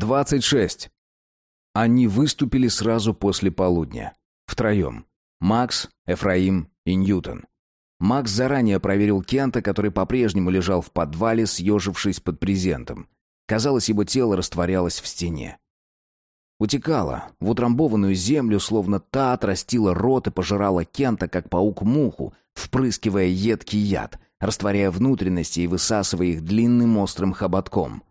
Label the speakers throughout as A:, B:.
A: 26. Они выступили сразу после полудня. Втроем. Макс, Эфраим и Ньютон. Макс заранее проверил Кента, который по-прежнему лежал в подвале, съежившись под презентом. Казалось, его тело растворялось в стене. Утекало в утрамбованную землю, словно та отрастила рот и пожирала Кента, как паук муху, впрыскивая едкий яд, растворяя внутренности и высасывая их длинным острым хоботком.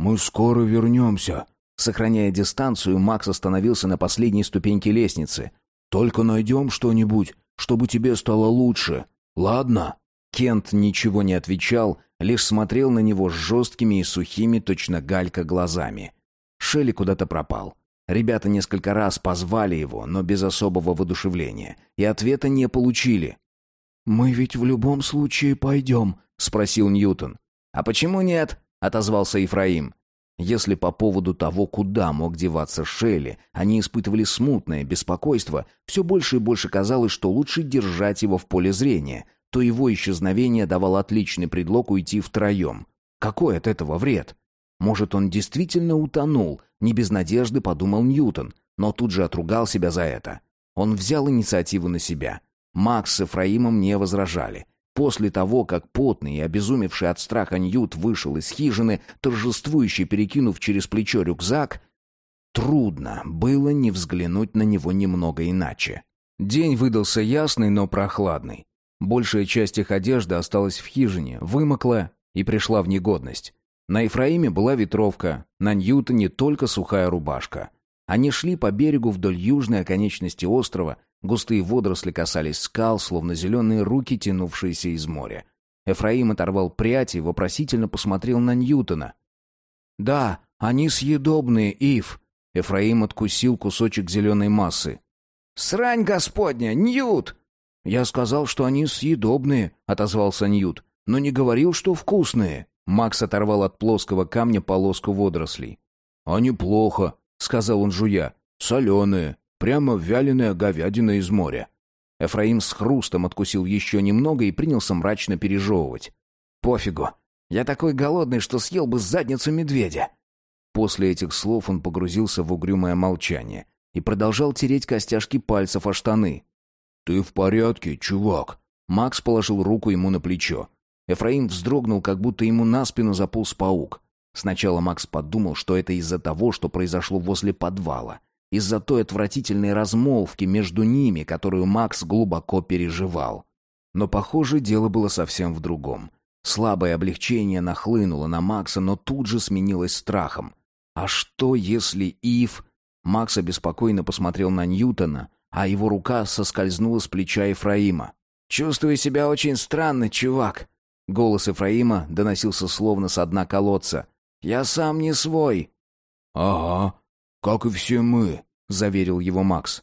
B: «Мы скоро вернемся»,
A: Сохраняя дистанцию, Макс остановился на последней ступеньке лестницы.
B: «Только найдем что-нибудь, чтобы тебе стало лучше. Ладно?»
A: Кент ничего не отвечал, лишь смотрел на него с жесткими и сухими, точно галька, глазами. Шелли куда-то пропал. Ребята несколько раз позвали его, но без особого воодушевления, и ответа не получили.
B: «Мы ведь в любом случае пойдем», — спросил Ньютон.
A: «А почему нет?» — отозвался Ефраим. Если по поводу того, куда мог деваться Шелли, они испытывали смутное беспокойство, все больше и больше казалось, что лучше держать его в поле зрения, то его исчезновение давало отличный предлог уйти втроем. Какой от этого вред? Может, он действительно утонул, не без надежды подумал Ньютон, но тут же отругал себя за это. Он взял инициативу на себя. Макс с Эфраимом не возражали. После того, как потный и обезумевший от страха Ньют вышел из хижины, торжествующе перекинув через плечо рюкзак, трудно было не взглянуть на него немного иначе. День выдался ясный, но прохладный. Большая часть их одежды осталась в хижине, вымокла и пришла в негодность. На Ефраиме была ветровка, на Ньютоне только сухая рубашка. Они шли по берегу вдоль южной оконечности острова, Густые водоросли касались скал, словно зеленые руки, тянувшиеся из моря. Эфраим оторвал прядь и вопросительно посмотрел на Ньютона. «Да, они съедобные, Ив!» Эфраим откусил кусочек зеленой массы. «Срань господня, Ньют!» «Я сказал, что они съедобные», — отозвался Ньют, «но не говорил, что вкусные». Макс оторвал от плоского камня полоску водорослей.
B: «А неплохо», — сказал он жуя, — «соленые». Прямо вяленая говядина из моря.
A: Эфраим с хрустом откусил еще немного и принялся мрачно пережевывать. «Пофигу. Я такой голодный, что съел бы задницу медведя». После этих слов он погрузился в угрюмое молчание и продолжал тереть костяшки пальцев о штаны.
B: «Ты в порядке, чувак?»
A: Макс положил руку ему на плечо. Эфраим вздрогнул, как будто ему на спину заполз паук. Сначала Макс подумал, что это из-за того, что произошло возле подвала из-за той отвратительной размолвки между ними, которую Макс глубоко переживал. Но, похоже, дело было совсем в другом. Слабое облегчение нахлынуло на Макса, но тут же сменилось страхом. А что, если Ив... Макс обеспокоенно посмотрел на Ньютона, а его рука соскользнула с плеча Ефраима. «Чувствую себя очень странно, чувак». Голос Ефраима доносился словно с дна колодца. «Я сам не свой».
B: «Ага, «Как и все мы», — заверил его Макс.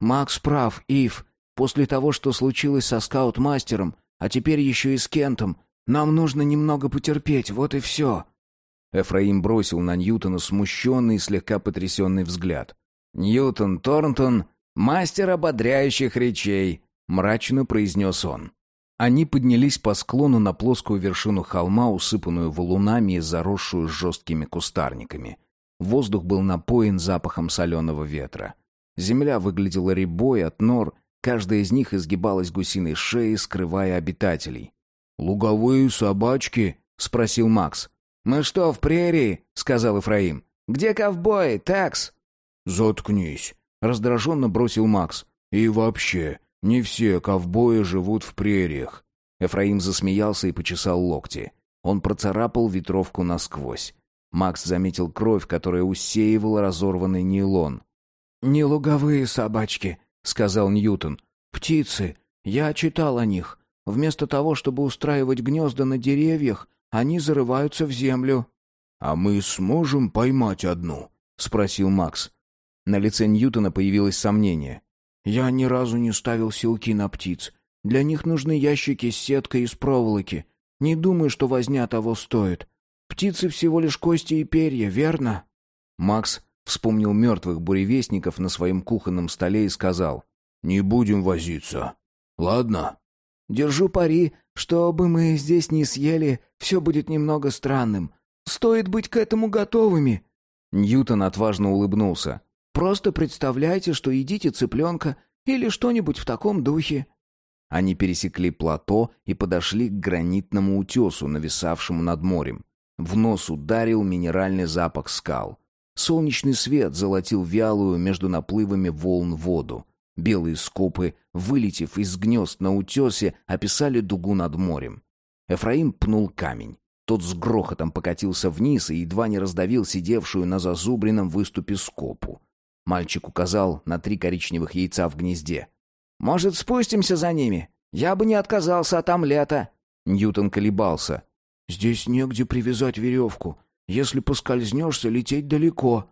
C: «Макс прав, Ив. После того, что случилось со скаут-мастером, а теперь еще и с Кентом, нам нужно немного потерпеть, вот и все».
A: Эфраим бросил на Ньютона смущенный и слегка потрясенный взгляд. «Ньютон Торнтон — мастер ободряющих речей», — мрачно произнес он. Они поднялись по склону на плоскую вершину холма, усыпанную валунами и заросшую жесткими кустарниками. Воздух был напоен запахом соленого ветра. Земля выглядела рябой от нор, каждая из них изгибалась гусиной шеей, скрывая обитателей.
B: «Луговые собачки?» — спросил Макс.
C: «Мы что, в прерии?» — сказал Ифраим. «Где ковбои, такс?»
B: «Заткнись», — раздраженно бросил Макс. «И вообще, не все ковбои живут в прериях».
A: Эфраим засмеялся и почесал локти. Он процарапал ветровку насквозь. Макс заметил кровь, которая усеивала разорванный нейлон.
C: «Не луговые собачки», — сказал Ньютон. «Птицы. Я читал о них. Вместо того, чтобы устраивать гнезда на деревьях, они зарываются в землю».
B: «А мы сможем поймать одну?» — спросил Макс.
A: На лице Ньютона появилось сомнение.
C: «Я ни разу не ставил силки на птиц. Для них нужны ящики с сеткой из проволоки. Не думаю, что возня того стоит. Птицы всего лишь кости и перья, верно?»
A: Макс вспомнил мертвых буревестников на своем кухонном столе и сказал.
B: «Не будем возиться. Ладно?»
C: «Держу пари, что бы мы здесь не съели, все будет немного странным. Стоит быть к этому готовыми».
A: Ньютон отважно улыбнулся.
C: «Просто представляйте, что едите цыпленка или что-нибудь в таком духе».
A: Они пересекли плато и подошли к гранитному утесу, нависавшему над морем. В нос ударил минеральный запах скал. Солнечный свет золотил вялую между наплывами волн воду. Белые скопы, вылетев из гнезд на утесе, описали дугу над морем. Эфраим пнул камень. Тот с грохотом покатился вниз и едва не раздавил сидевшую на зазубренном выступе скопу. Мальчик указал на три коричневых яйца в гнезде.
C: «Может, спустимся за ними? Я бы не отказался от омлета».
A: Ньютон колебался.
B: «Здесь негде привязать веревку. Если поскользнешься, лететь далеко».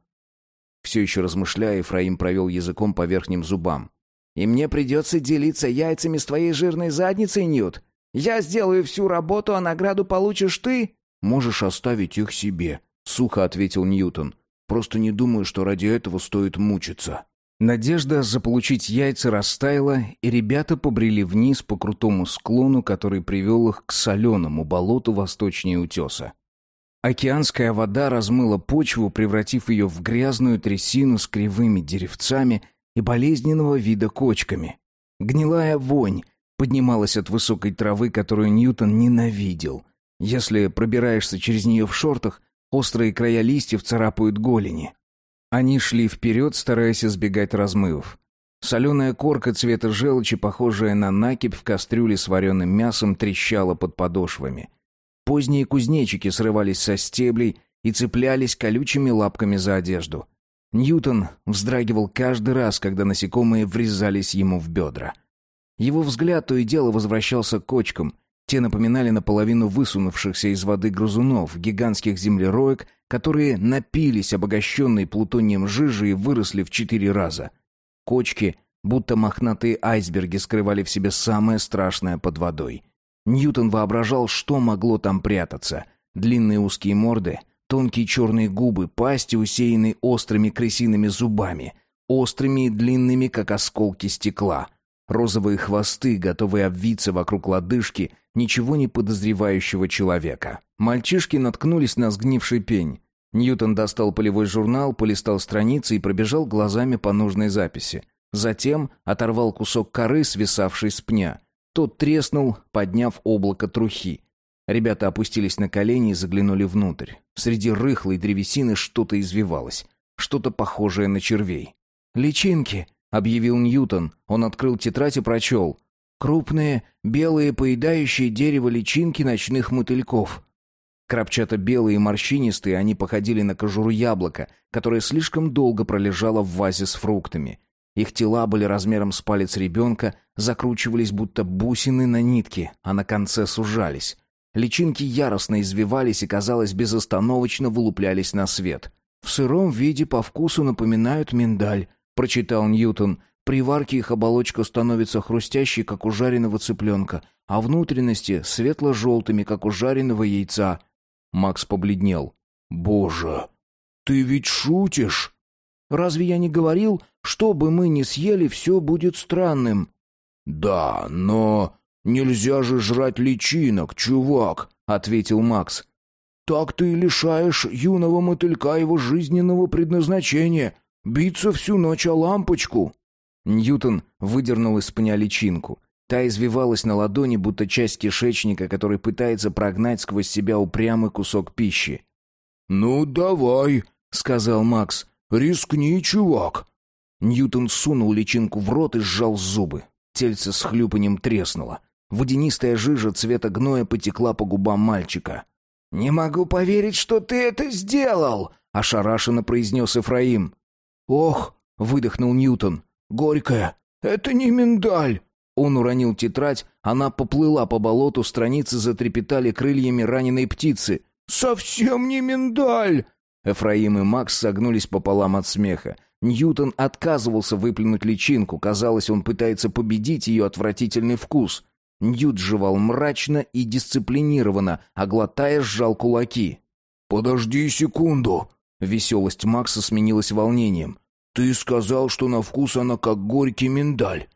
A: Все еще размышляя, Ефраим провел языком по верхним зубам.
C: «И мне придется делиться яйцами с твоей жирной задницей, Ньют? Я сделаю всю работу, а награду получишь ты?»
B: «Можешь оставить их себе», — сухо ответил Ньютон. «Просто не думаю, что ради этого стоит мучиться».
A: Надежда заполучить яйца растаяла, и ребята побрели вниз по крутому склону, который привел их к соленому болоту восточнее утеса. Океанская вода размыла почву, превратив ее в грязную трясину с кривыми деревцами и болезненного вида кочками. Гнилая вонь поднималась от высокой травы, которую Ньютон ненавидел. Если пробираешься через нее в шортах, острые края листьев царапают голени. Они шли вперед, стараясь избегать размывов. Соленая корка цвета желчи, похожая на накипь в кастрюле с вареным мясом, трещала под подошвами. Поздние кузнечики срывались со стеблей и цеплялись колючими лапками за одежду. Ньютон вздрагивал каждый раз, когда насекомые врезались ему в бедра. Его взгляд то и дело возвращался к кочкам. Те напоминали наполовину высунувшихся из воды грызунов, гигантских землероек, которые напились обогащенной плутонием жижи и выросли в четыре раза. Кочки, будто мохнатые айсберги, скрывали в себе самое страшное под водой — Ньютон воображал, что могло там прятаться. Длинные узкие морды, тонкие черные губы, пасти, усеянные острыми крысиными зубами, острыми и длинными, как осколки стекла. Розовые хвосты, готовые обвиться вокруг лодыжки ничего не подозревающего человека. Мальчишки наткнулись на сгнивший пень. Ньютон достал полевой журнал, полистал страницы и пробежал глазами по нужной записи. Затем оторвал кусок коры, свисавший с пня. Тот треснул, подняв облако трухи. Ребята опустились на колени и заглянули внутрь. Среди рыхлой древесины что-то извивалось. Что-то похожее на червей. «Личинки!» — объявил Ньютон. Он открыл тетрадь и прочел. «Крупные, белые, поедающие дерево личинки ночных мотыльков». Крапчато-белые и морщинистые, они походили на кожуру яблока, которое слишком долго пролежало в вазе с фруктами. Их тела были размером с палец ребенка, закручивались будто бусины на нитке, а на конце сужались. Личинки яростно извивались и, казалось, безостановочно вылуплялись на свет. «В сыром виде по вкусу напоминают миндаль», — прочитал Ньютон. «При варке их оболочка становится хрустящей, как у жареного цыпленка, а внутренности светло-желтыми, как у жареного яйца». Макс побледнел.
B: «Боже, ты ведь шутишь?»
C: «Разве я не говорил, что бы мы ни съели, все будет странным?»
B: «Да, но нельзя же жрать личинок, чувак», — ответил Макс. «Так ты лишаешь юного мотылька его жизненного предназначения — биться всю ночь о лампочку».
A: Ньютон выдернул из пня личинку. Та извивалась на ладони, будто часть кишечника, который пытается прогнать сквозь себя упрямый кусок пищи.
B: «Ну, давай», — сказал Макс. «Рискни, чувак».
A: Ньютон сунул личинку в рот и сжал зубы. Тельце с хлюпанием треснуло. Водянистая жижа цвета гноя потекла по губам мальчика.
C: «Не могу поверить, что ты это сделал!»
A: — ошарашенно произнес Эфраим.
B: «Ох!» — выдохнул Ньютон. «Горькая! Это не миндаль!»
A: Он уронил тетрадь, она поплыла по болоту, страницы затрепетали крыльями раненой птицы.
B: «Совсем не миндаль!»
A: Эфраим и Макс согнулись пополам от смеха. Ньютон отказывался выплюнуть личинку, казалось, он пытается победить ее отвратительный вкус. Ньют жевал мрачно и дисциплинированно, а глотая сжал кулаки.
B: «Подожди секунду!» Веселость Макса сменилась волнением. «Ты сказал, что на вкус она как горький миндаль.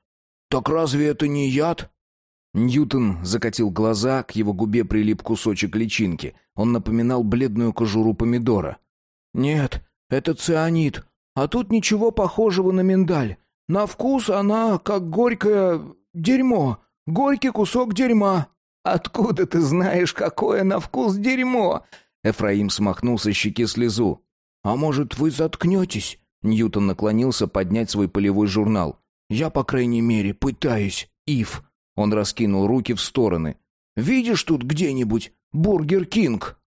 B: Так разве это не яд?»
A: Ньютон закатил глаза, к его губе прилип кусочек личинки. Он напоминал бледную кожуру помидора.
C: «Нет, это цианид. А тут ничего похожего на миндаль. На вкус она как горькое дерьмо. Горький кусок дерьма».
A: «Откуда ты знаешь, какое на вкус дерьмо?» Эфраим смахнул со щеки слезу.
C: «А может, вы заткнетесь?» Ньютон наклонился поднять свой полевой журнал. «Я, по крайней мере, пытаюсь, Ив». Он раскинул руки в стороны. «Видишь тут где-нибудь Burger King?»